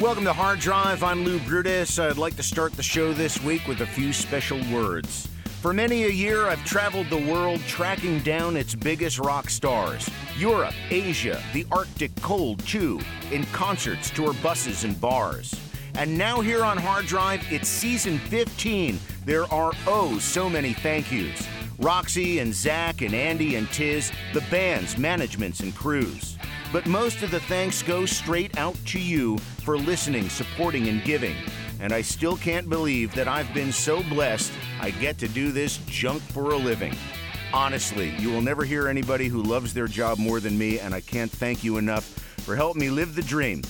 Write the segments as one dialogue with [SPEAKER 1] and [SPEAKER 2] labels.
[SPEAKER 1] Welcome to Hard Drive. I'm Lou Brutus. I'd like to start the show this week with a few special words. For many a year, I've traveled the world tracking down its biggest rock stars Europe, Asia, the Arctic cold, too, in concerts, tour buses, and bars. And now, here on Hard Drive, it's season 15. There are oh so many thank yous. Roxy and Zach and Andy and Tiz, the bands, managements, and crews. But most of the thanks go straight out to you for listening, supporting, and giving. And I still can't believe that I've been so blessed I get to do this junk for a living. Honestly, you will never hear anybody who loves their job more than me, and I can't thank you enough for helping me live the dream.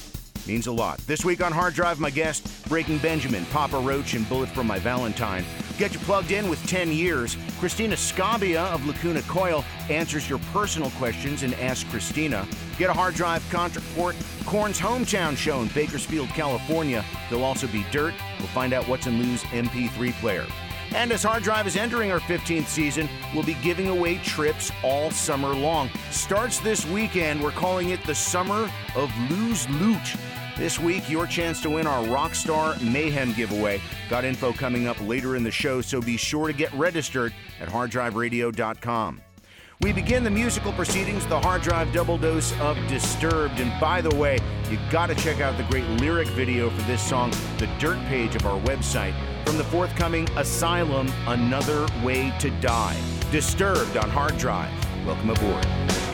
[SPEAKER 1] Means a lot. This week on Hard Drive, my guest, Breaking Benjamin, Papa Roach, and Bullet for My Valentine. Get you plugged in with 10 years. Cristina Scabbia of Lacuna Coil answers your personal questions and Ask Christina. Get a Hard Drive contract report. Korn's hometown show in Bakersfield, California. There'll also be dirt. We'll find out what's in Lou's MP3 player. And as Hard Drive is entering our 15th season, we'll be giving away trips all summer long. Starts this weekend. We're calling it the Summer of Lou's Loot. This week, your chance to win our Rockstar Mayhem giveaway. Got info coming up later in the show, so be sure to get registered at harddriveradio.com. We begin the musical proceedings, the hard drive double dose of Disturbed. And by the way, you gotta check out the great lyric video for this song, the dirt page of our website, from the forthcoming Asylum Another Way to Die. Disturbed on hard drive. Welcome aboard.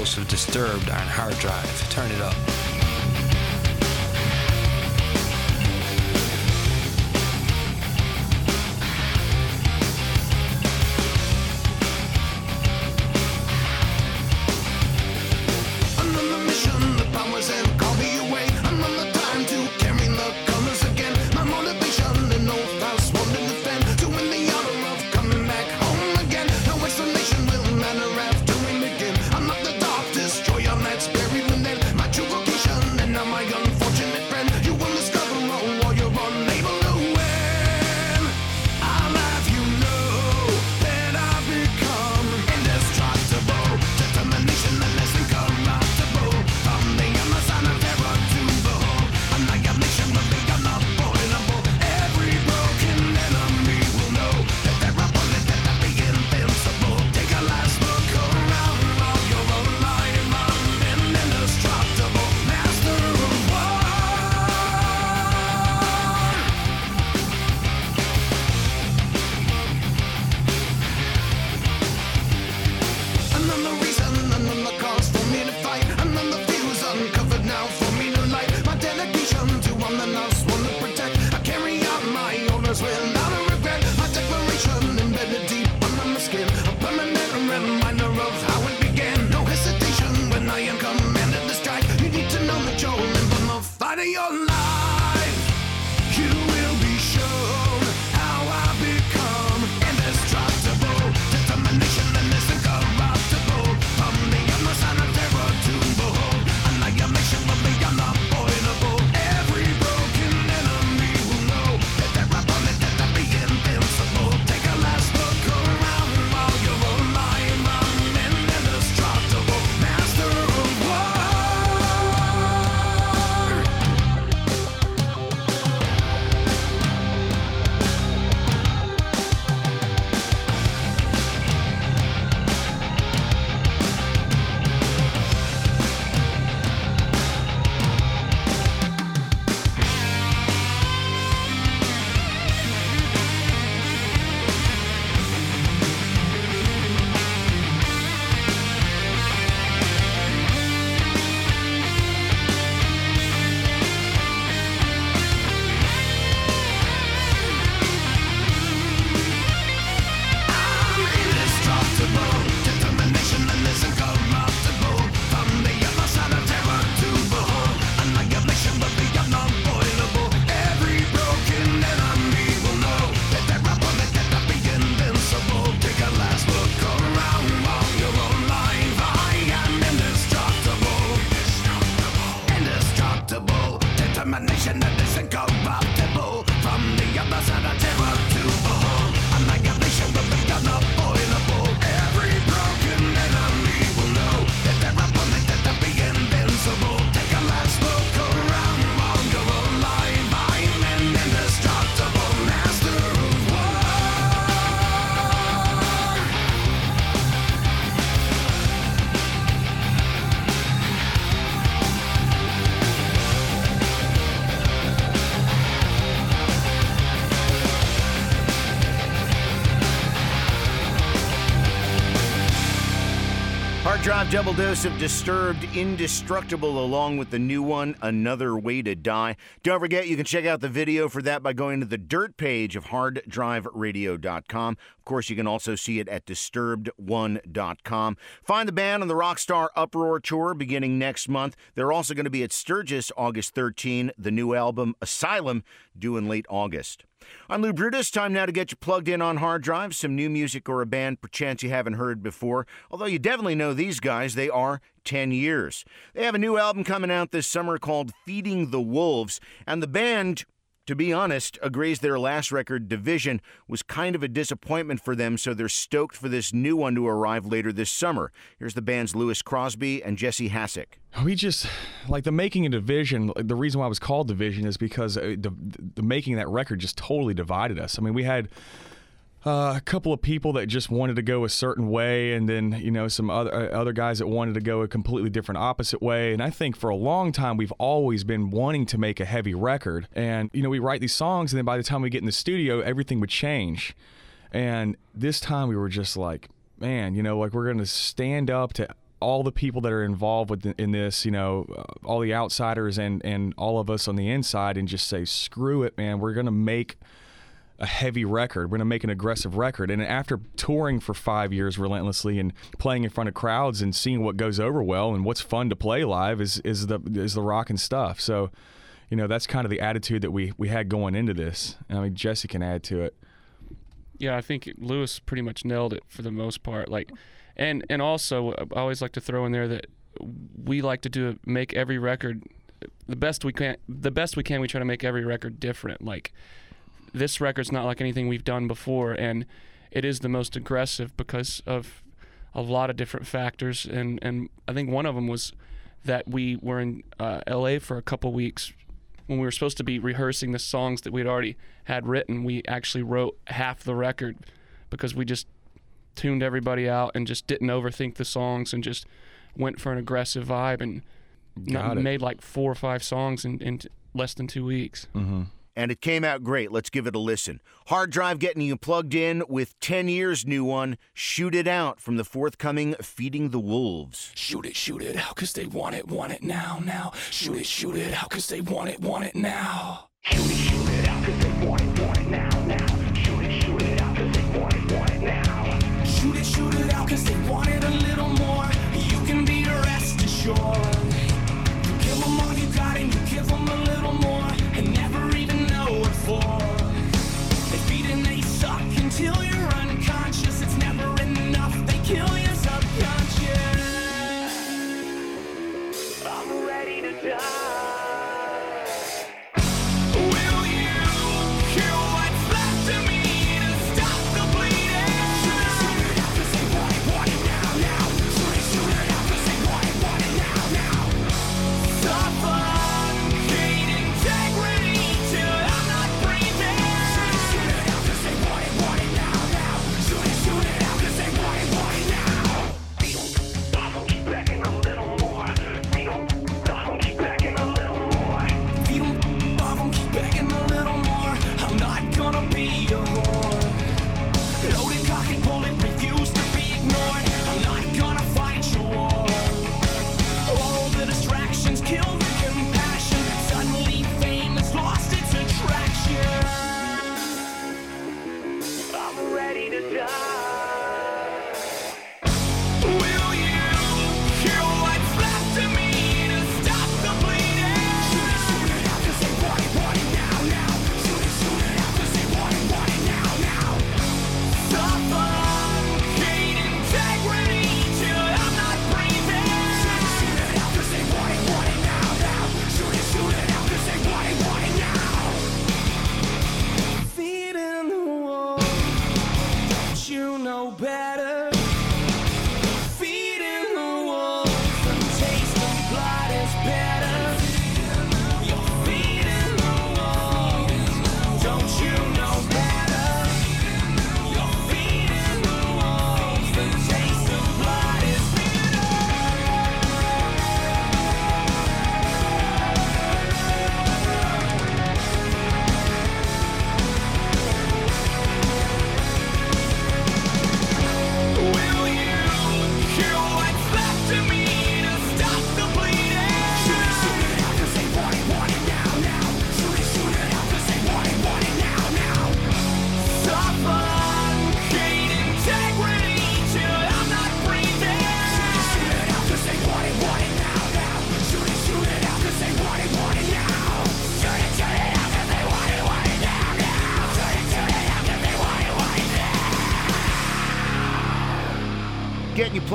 [SPEAKER 2] Dose of Disturbed on hard drive. Turn it up.
[SPEAKER 1] Dose of Disturbed Indestructible along with the new one, Another Way to Die. Don't forget, you can check out the video for that by going to the dirt page of harddriveradio.com. Of course, you can also see it at disturbed1.com. Find the band on the Rockstar Uproar Tour beginning next month. They're also going to be at Sturgis August 13, the new album Asylum due in late August. I'm Lou Brutus. Time now to get you plugged in on hard drive. Some new music or a band perchance you haven't heard before. Although you definitely know these guys, they are 10 years. They have a new album coming out this summer called Feeding the Wolves, and the band. To be honest, agrees their last record, Division, was kind of a disappointment for them, so they're stoked for this new one to arrive later this summer. Here's the band's Lewis Cosby and Jesse Hasek.
[SPEAKER 3] We just like the making of Division. The reason why it was called Division is because uh, the, the making that record just totally divided us. I mean, we had uh, a couple of people that just wanted to go a certain way, and then you know some other uh, other guys that wanted to go a completely different opposite way. And I think for a long time we've always been wanting to make a heavy record, and you know we write these songs, and then by the time we get in the studio, everything would change. And this time we were just like, man, you know, like we're gonna stand up to all the people that are involved with in this, you know, uh, all the outsiders and and all of us on the inside, and just say, screw it, man. We're gonna make a heavy record. We're going to make an aggressive record. And after touring for five years relentlessly and playing in front of crowds and seeing what goes over well and what's fun to play live is is the is the rock and stuff. So, you know, that's kind of the attitude that we we had going into this. I mean, Jesse can add to it.
[SPEAKER 4] Yeah, I think Lewis pretty much nailed it for the most part. Like, and and also I always like to throw in there that we like to do make every record the best we can. The best we can. We try to make every record different. Like this record's not like anything we've done before, and it is the most aggressive because of a lot of different factors. And and I think one of them was that we were in uh, L.A. for a couple weeks when we were supposed to be rehearsing the songs that we'd already had written. We actually wrote half the record because we just tuned everybody out and just didn't overthink the songs and just went for an aggressive vibe and not, made like four or five songs in, in t- less than two weeks.
[SPEAKER 1] And it came out great. Let's give it a listen. Hard Drive getting you plugged in with 10 years new one, Shoot It Out from the forthcoming Feeding the Wolves.
[SPEAKER 5] Shoot it, shoot it out, cause they want it, want it now, now. Shoot it, shoot it out, cause they want it, want it now. Shoot it, shoot it out, cause they want it, want it now, now. Shoot it, shoot it out, cause they want it, want it now. Shoot it, shoot it out, cause they want it a little more. You can be rest assured. You give them all you got and you give them a little more. Suck until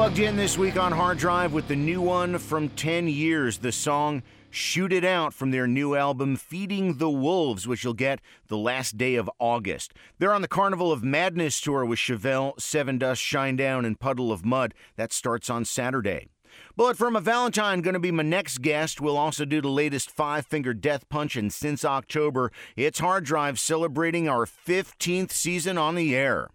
[SPEAKER 1] plugged in this week on Hard Drive with the new one from 10 years, the song Shoot It Out from their new album Feeding the Wolves, which you'll get the last day of August. They're on the Carnival of Madness tour with Chevelle, Sevendust, Shine Down, and Puddle of Mudd. That starts on Saturday. Bullet from a Valentine going to be my next guest. We'll also do the latest Five Finger Death Punch, and since October, it's Hard Drive celebrating our 15th season on the air.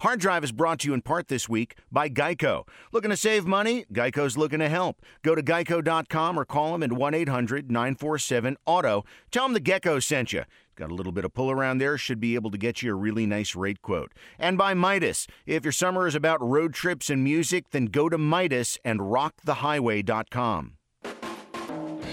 [SPEAKER 1] Hard Drive is brought to you in part this week by Geico. Looking to save money? Geico's looking to help. Go to geico.com or call them at 1 800 947 AUTO. Tell them the Gecko sent you. Got a little bit of pull around there, should be able to get you a really nice rate quote. And by Midas. If your summer is about road trips and music, then go to Midas and rockthehighway.com.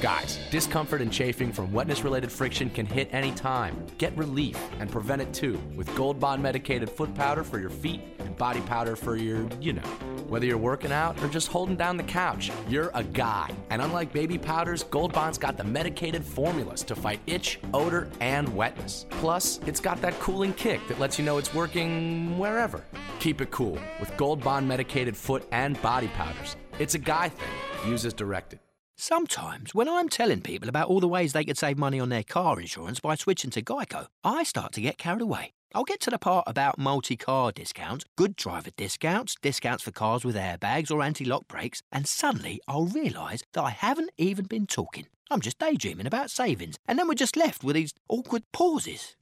[SPEAKER 6] Guys, discomfort and chafing from wetness related friction can hit any time. Get relief and prevent it too with Gold Bond medicated foot powder for your feet and body powder for your, you know. Whether you're working out or just holding down the couch, you're a guy. And unlike baby powders, Gold Bond's got the medicated formulas to fight itch, odor, and wetness. Plus, it's got that cooling kick that lets you know it's working wherever. Keep it cool with Gold Bond medicated foot and body powders. It's a guy thing. Use as directed.
[SPEAKER 7] Sometimes, when I'm telling people about all the ways they could save money on their car insurance by switching to Geico, I start to get carried away. I'll get to the part about multi car discounts, good driver discounts, discounts for cars with airbags or anti lock brakes, and suddenly I'll realise that I haven't even been talking. I'm just daydreaming about savings, and then we're just left with these awkward pauses.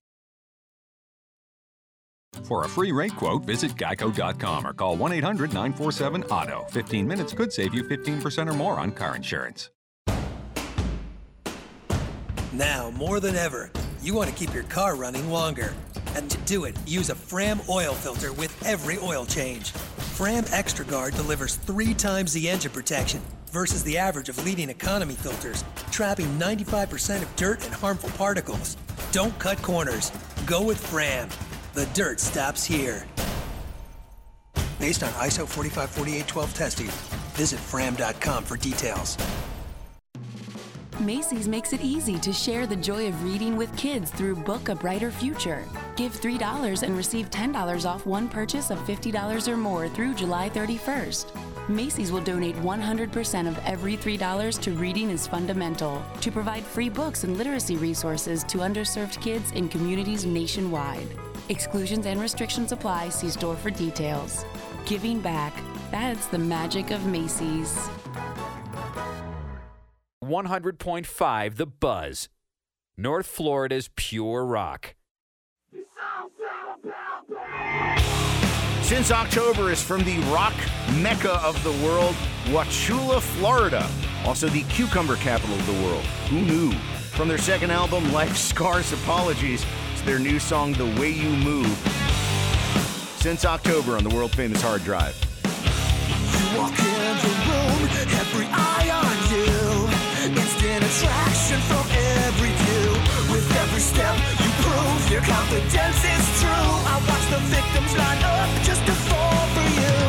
[SPEAKER 8] For a free rate quote, visit geico.com or call 1 800 947 AUTO. 15 minutes could save you 15% or more on car insurance.
[SPEAKER 9] Now, more than ever, you want to keep your car running longer. And to do it, use a Fram oil filter with every oil change. Fram Extra Guard delivers three times the engine protection versus the average of leading economy filters, trapping 95% of dirt and harmful particles. Don't cut corners. Go with Fram. The dirt stops here. Based on ISO 454812 testing, visit fram.com for details.
[SPEAKER 10] Macy's makes it easy to share the joy of reading with kids through Book a Brighter Future. Give $3 and receive $10 off one purchase of $50 or more through July 31st. Macy's will donate 100% of every $3 to Reading is Fundamental to provide free books and literacy resources to underserved kids in communities nationwide. Exclusions and restrictions apply. See store for details. Giving back. That's the magic of Macy's.
[SPEAKER 11] 100.5 The Buzz. North Florida's pure rock.
[SPEAKER 1] Since October is from the rock mecca of the world, Wauchula, Florida. Also the cucumber capital of the world. Who knew? From their second album, Life Scars Apologies, to their new song, The Way You Move. Since October on the world famous hard drive.
[SPEAKER 12] You walk in the room, every eye on you. Instant attraction from every view. With every step, you prove your confidence is true. I watch the victims line up just to fall for you.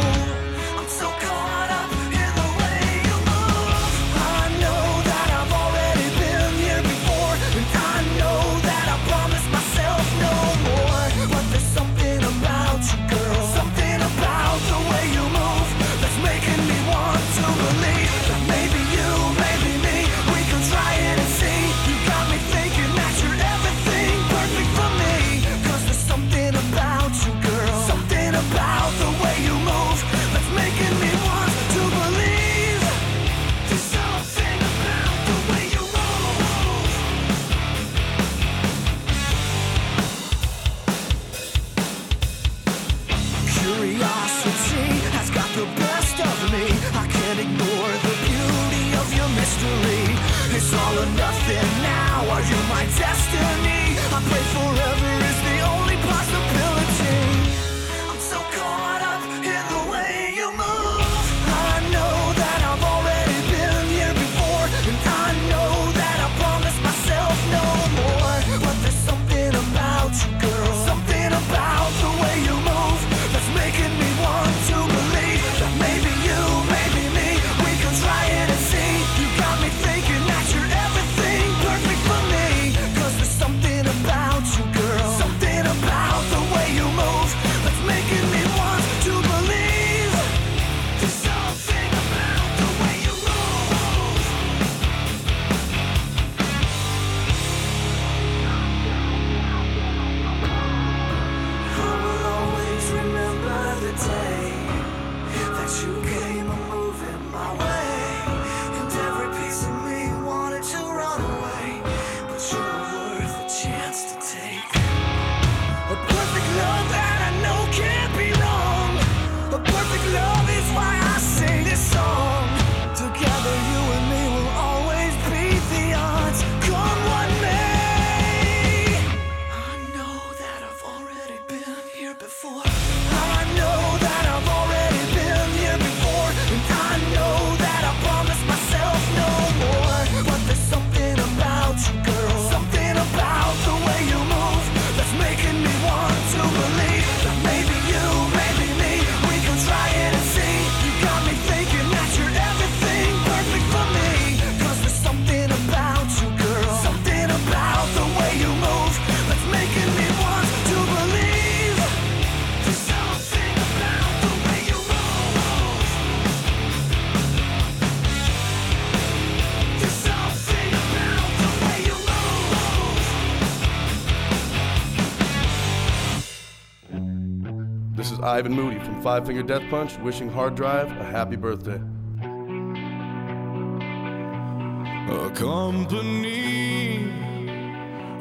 [SPEAKER 13] Ivan Moody from Five Finger Death Punch, wishing Hard Drive a happy birthday.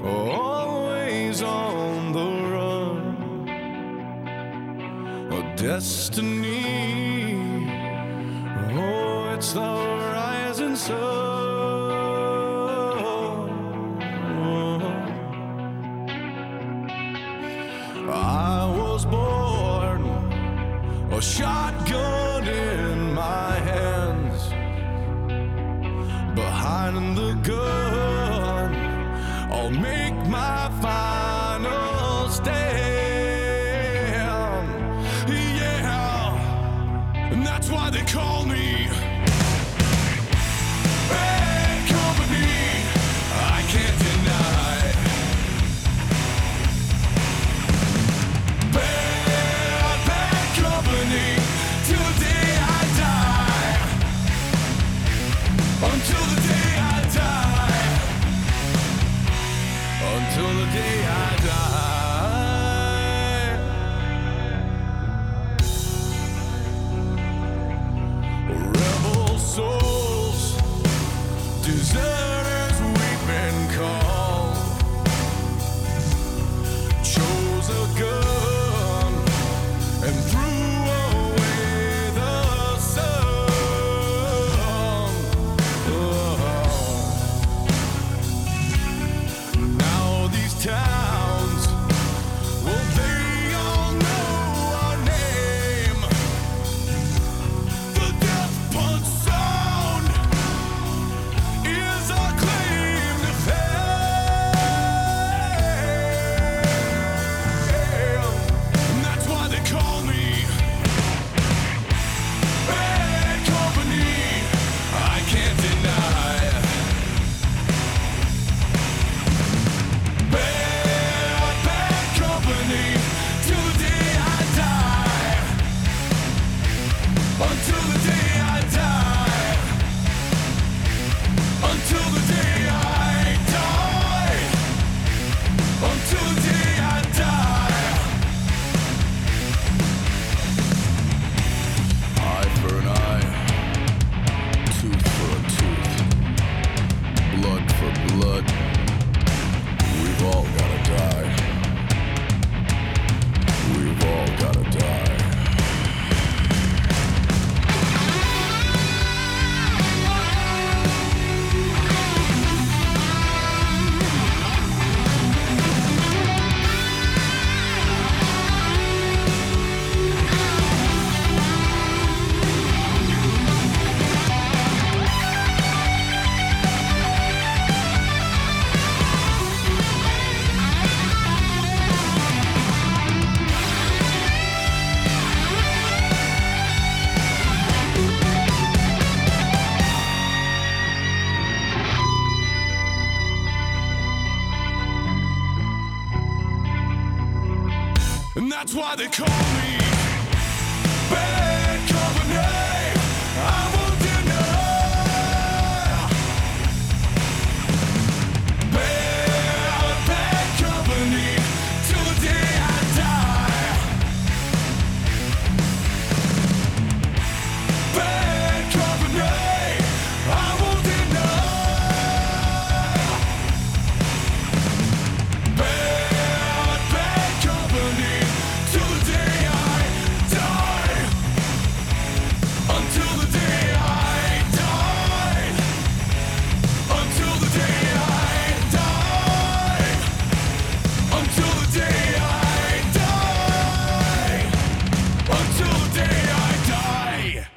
[SPEAKER 14] Always on the run. A destiny.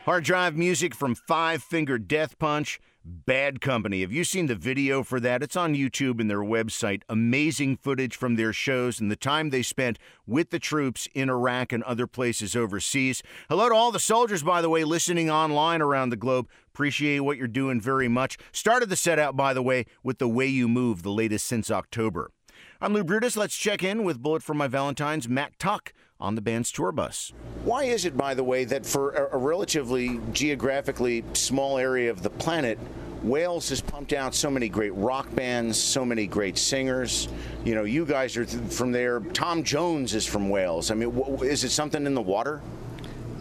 [SPEAKER 1] Hard drive music from Five Finger Death Punch. Bad Company. Have you seen the video for that? It's on YouTube and their website. Amazing footage from their shows and the time they spent with the troops in Iraq and other places overseas. Hello to all the soldiers, by the way, listening online around the globe. Appreciate what you're doing very much. Started the set out, by the way, with The Way You Move, the latest since October. I'm Lou Brutus. Let's check in with Bullet for My Valentine's Matt Tuck on the band's tour bus. Why is it, by the way, that for a, a relatively geographically small area of the planet, Wales has pumped out so many great rock bands, so many great singers. You know, you guys are th- from there. Tom Jones is from Wales. I mean, wh- is it something in the water?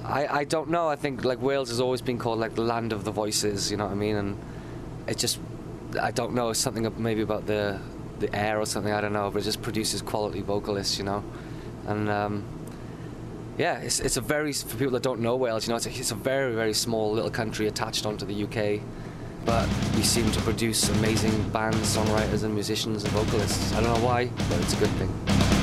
[SPEAKER 5] I, I don't know. I think like Wales has always been called like the land of the voices. You know what I mean? And it just I don't know. It's something maybe about the the air or something. I don't know. But it just produces quality vocalists. You know, and um, yeah, it's it's a very for people that don't know Wales. You know, it's a, it's a very very small little country attached onto the UK. But we seem to produce amazing bands, songwriters, and musicians and vocalists. I don't know why, but it's a good thing.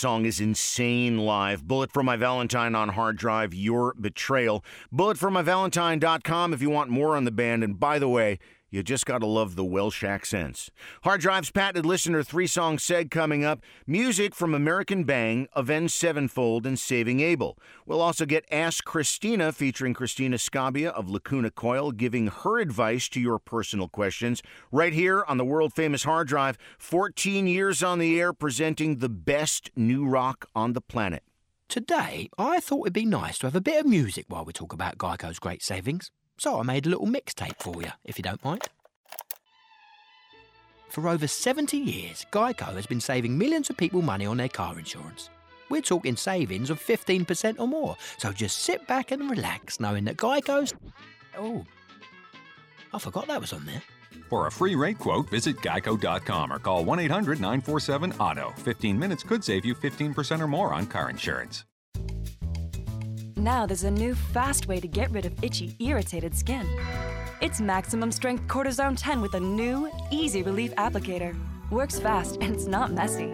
[SPEAKER 1] Song is insane live. Bullet for My Valentine on hard drive, Your Betrayal. Bulletformyvalentine.com if you want more on the band. And by the way, you just gotta love the Welsh accents. Hard Drive's patented listener three song seg coming up. Music from American Bang, Avenged Sevenfold, and Saving Abel. We'll also get Ask Christina featuring Cristina Scabbia of Lacuna Coil giving her advice to your personal questions right here on the world famous Hard Drive. 14 years on the air presenting the best new rock on the planet.
[SPEAKER 7] Today, I thought it'd be nice to have a bit of music while we talk about Geico's great savings. So I made a little mixtape for you, if you don't mind. For over 70 years, Geico has been saving millions of people money on their car insurance. We're talking savings of 15% or more. So just sit back and relax knowing that Geico's. Oh, I forgot that was on there.
[SPEAKER 8] For a free rate quote, visit geico.com or call 1 800 947 AUTO. 15 minutes could save you 15% or more on car insurance.
[SPEAKER 15] Now there's a new fast way to get rid of itchy, irritated skin. It's maximum strength Cortizone 10 with a new, easy relief applicator. Works fast and it's not messy.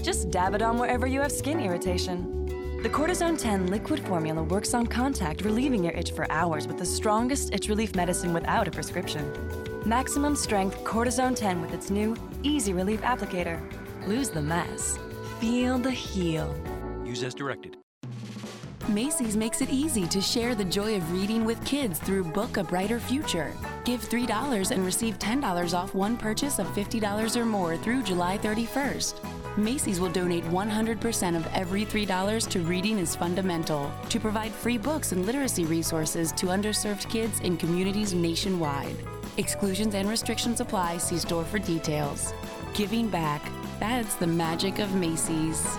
[SPEAKER 15] Just dab it on wherever you have skin irritation. The Cortizone 10 liquid formula works on contact, relieving your itch for hours with the strongest itch relief medicine without a prescription. Maximum strength Cortizone 10 with its new Easy Relief applicator. Lose the mess. Feel the heal.
[SPEAKER 16] Use as directed.
[SPEAKER 10] Macy's makes it easy to share the joy of reading with kids through Book a Brighter Future. Give $3 and receive $10 off one purchase of $50 or more through July 31st. Macy's will donate 100% of every $3 to Reading is Fundamental to provide free books and literacy resources to underserved kids in communities nationwide. Exclusions and restrictions apply. See store for details. Giving back. That's the magic of Macy's.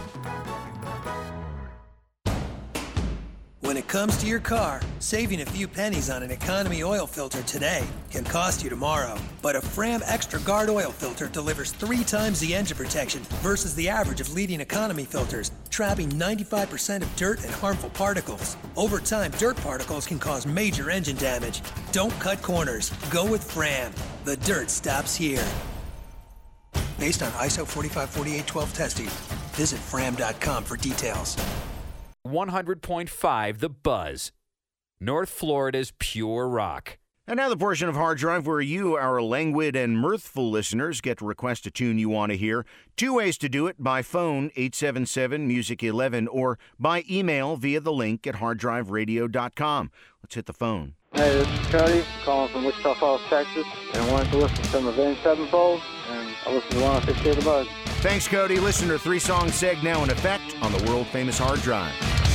[SPEAKER 9] Comes to your car, saving a few pennies on an economy oil filter today can cost you tomorrow. But a Fram Extra Guard oil filter delivers three times the engine protection versus the average of leading economy filters, trapping 95% of dirt and harmful particles. Over time, dirt particles can cause major engine damage. Don't cut corners. Go with Fram. The dirt stops here. Based on ISO 454812 testing, visit fram.com for details.
[SPEAKER 11] 100.5 The Buzz. North Florida's pure rock.
[SPEAKER 1] And now the portion of Hard Drive where you, our languid and mirthful listeners, get to request a tune you want to hear. Two ways to do it by phone, 877 Music 11, or by email via the link at harddriveradio.com. Let's hit the phone.
[SPEAKER 17] Hey, this is Cody, calling from Wichita Falls, Texas, and I wanted to listen to some Avenged Sevenfold, and I listened to 106 The Buzz.
[SPEAKER 1] Thanks, Cody. Listener, three song seg now in effect on the world famous Hard Drive.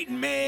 [SPEAKER 18] Enlightenment.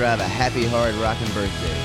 [SPEAKER 18] drive a happy, hard, rocking birthday.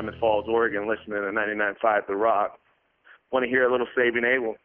[SPEAKER 14] In
[SPEAKER 19] Falls, Oregon, listening to 99.5 The Rock. Want to hear a little Saving Abel.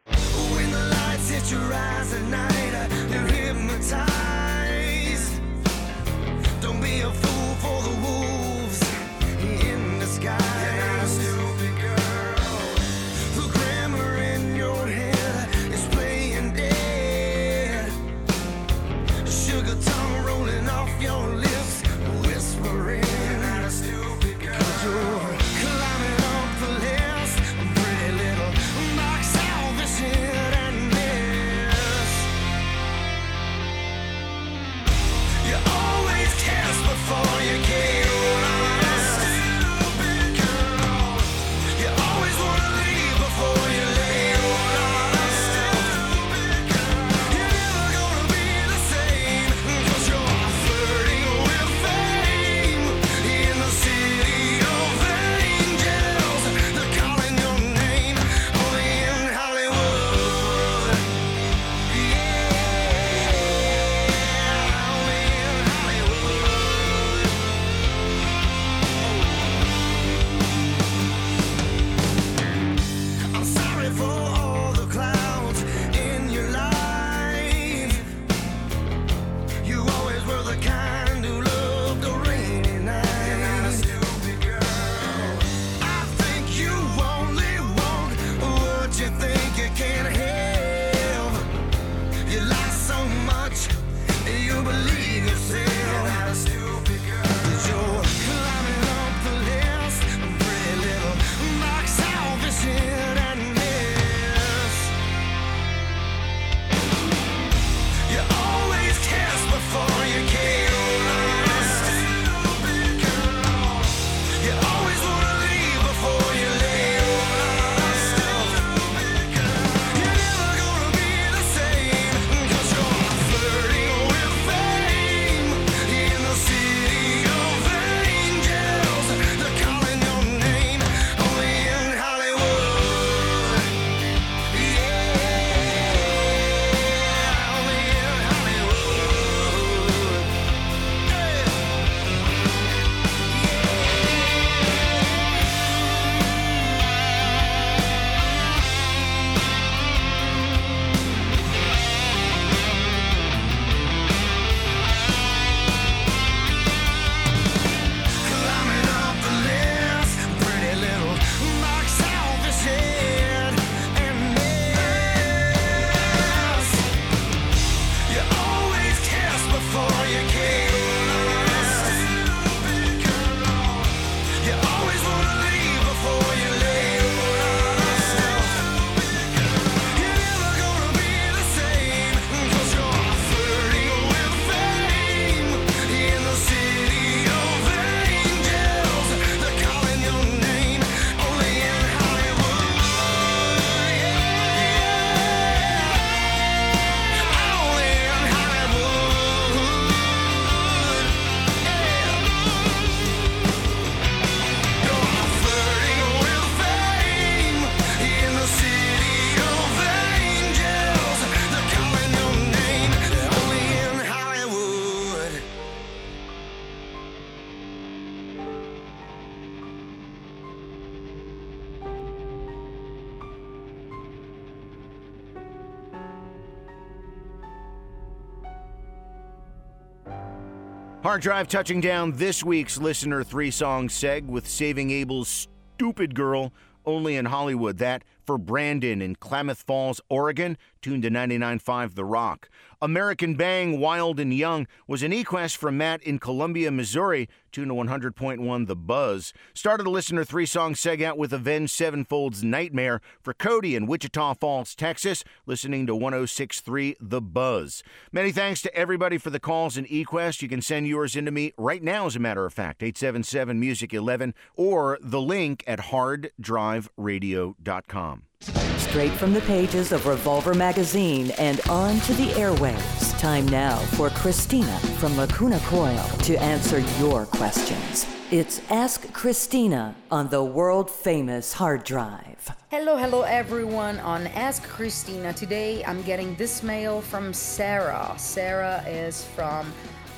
[SPEAKER 1] Drive touching down this week's listener three song seg with Saving Abel's Stupid Girl, only in Hollywood. That for Brandon in Klamath Falls, Oregon, tuned to 99.5 The Rock. American Bang, Wild and Young was an equest from Matt in Columbia, Missouri, tuned to 100.1 The Buzz. Started a listener three song seg out with Avenged Sevenfold's Nightmare for Cody in Wichita Falls, Texas, listening to 106.3 The Buzz. Many thanks to everybody for the calls and equest. You can send yours into me right now, as a matter of fact, 877 Music 11 or the link at harddriveradio.com.
[SPEAKER 15] Straight from the pages of Revolver magazine and onto the airwaves. Time now for Cristina from Lacuna Coil to answer your questions. It's Ask Christina on the world famous hard drive.
[SPEAKER 20] Hello, hello everyone on Ask Christina. Today I'm getting this mail from Sarah. Sarah is from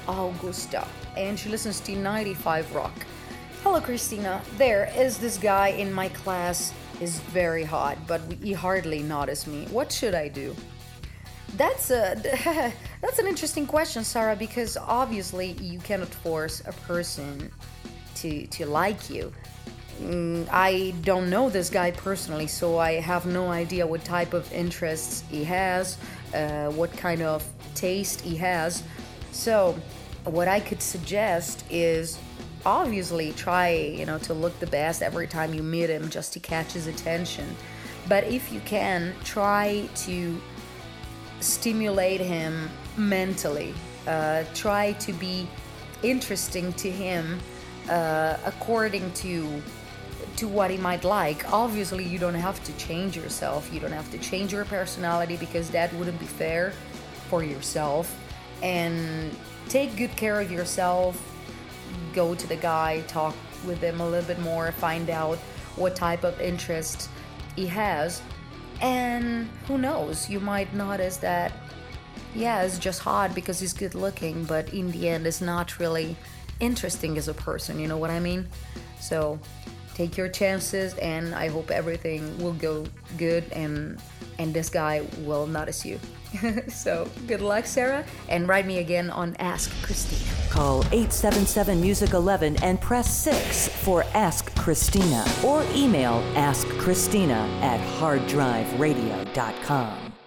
[SPEAKER 20] Augusta and she listens to 95 Rock. Hello, Christina. There is this guy in my class is very hot, but he hardly noticed me. What should I do? That's a that's an interesting question, Sarah, because obviously you cannot force a person to to like you. Mm, I don't know this guy personally, so I have no idea what type of interests he has, uh, what kind of taste he has. So, what I could suggest is obviously try you know to look the best every time you meet him just to catch his attention. But if you can try to stimulate him mentally. Uh, try to be interesting to him uh, according to to what he might like. Obviously you don't have to change yourself. You don't have to change your personality because that wouldn't be fair for yourself. And take good care of yourself go to the guy, talk with him a little bit more, find out what type of interest he has. And who knows, you might notice that, yeah, it's just hot because he's good looking, but in the end, it's not really interesting as a person, you know what I mean? So take your chances, and I hope everything will go good and and this guy will notice you. so good luck, Sarah, and write me again on Ask Christina.
[SPEAKER 15] Call 877 Music 11 and press 6 for Ask Christina or email askchristina at harddriveradio.com.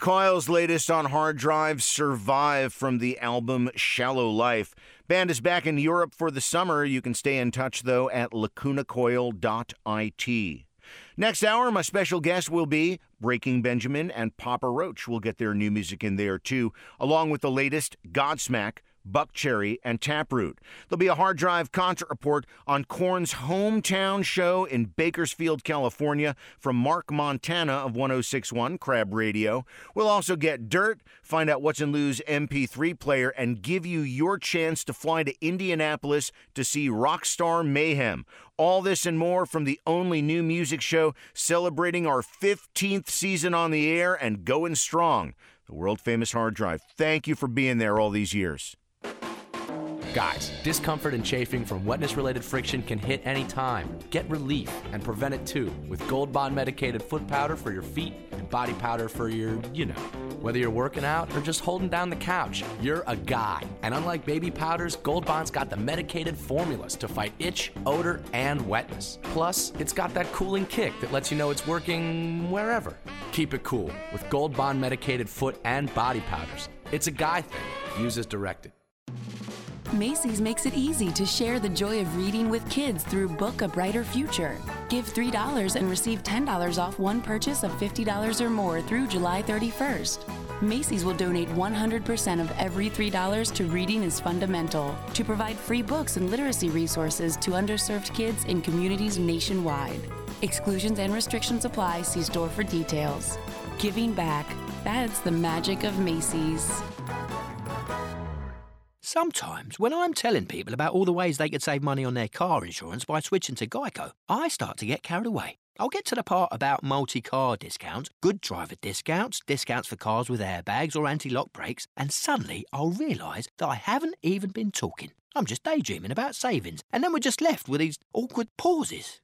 [SPEAKER 1] Coil's latest on hard drive, Survive, from the album Shallow Life. Band is back in Europe for the summer. You can stay in touch, though, at lacunacoil.it. Next hour, my special guest will be Breaking Benjamin and Papa Roach. will get their new music in there, too, along with the latest Godsmack, Buckcherry, and Taproot. There'll be a hard drive concert report on Korn's hometown show in Bakersfield, California, from Mark Montana of 1061 KRAB Radio. We'll also get dirt, find out what's in Lou's MP3 player, and give you your chance to fly to Indianapolis to see Rockstar Mayhem. All this and more from the only new music show celebrating our 15th season on the air and going strong. The world famous hard drive. Thank you for being there all these years.
[SPEAKER 6] Guys, discomfort and chafing from wetness related friction can hit any time. Get relief and prevent it too with Gold Bond medicated foot powder for your feet and body powder for your, you know. Whether you're working out or just holding down the couch, you're a guy. And unlike baby powders, Gold Bond's got the medicated formulas to fight itch, odor, and wetness. Plus, it's got that cooling kick that lets you know it's working wherever. Keep it cool with Gold Bond medicated foot and body powders. It's a guy thing. Use as directed.
[SPEAKER 10] Macy's makes it easy to share the joy of reading with kids through Book a Brighter Future. Give $3 and receive $10 off one purchase of $50 or more through July 31st. Macy's will donate 100% of every $3 to Reading is Fundamental to provide free books and literacy resources to underserved kids in communities nationwide. Exclusions and restrictions apply. See store for details. Giving back. That's the magic of Macy's.
[SPEAKER 7] Sometimes, when I'm telling people about all the ways they could save money on their car insurance by switching to Geico, I start to get carried away. I'll get to the part about multi car discounts, good driver discounts, discounts for cars with airbags or anti lock brakes, and suddenly I'll realise that I haven't even been talking. I'm just daydreaming about savings, and then we're just left with these awkward pauses.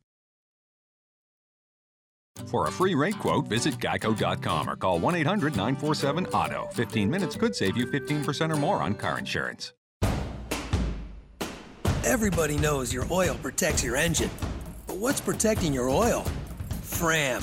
[SPEAKER 8] For a free rate quote, visit geico.com or call 1 800 947 AUTO. 15 minutes could save you 15% or more on car insurance.
[SPEAKER 9] Everybody knows your oil protects your engine. But what's protecting your oil? Fram.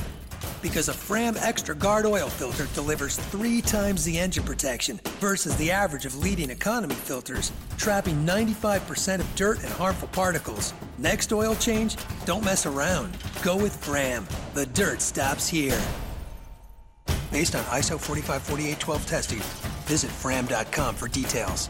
[SPEAKER 9] Because a Fram Extra Guard oil filter delivers three times the engine protection versus the average of leading economy filters, trapping 95% of dirt and harmful particles. Next oil change? Don't mess around. Go with Fram. The dirt stops here. Based on ISO 454812 testing, visit fram.com for details.